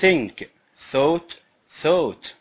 think thought thought.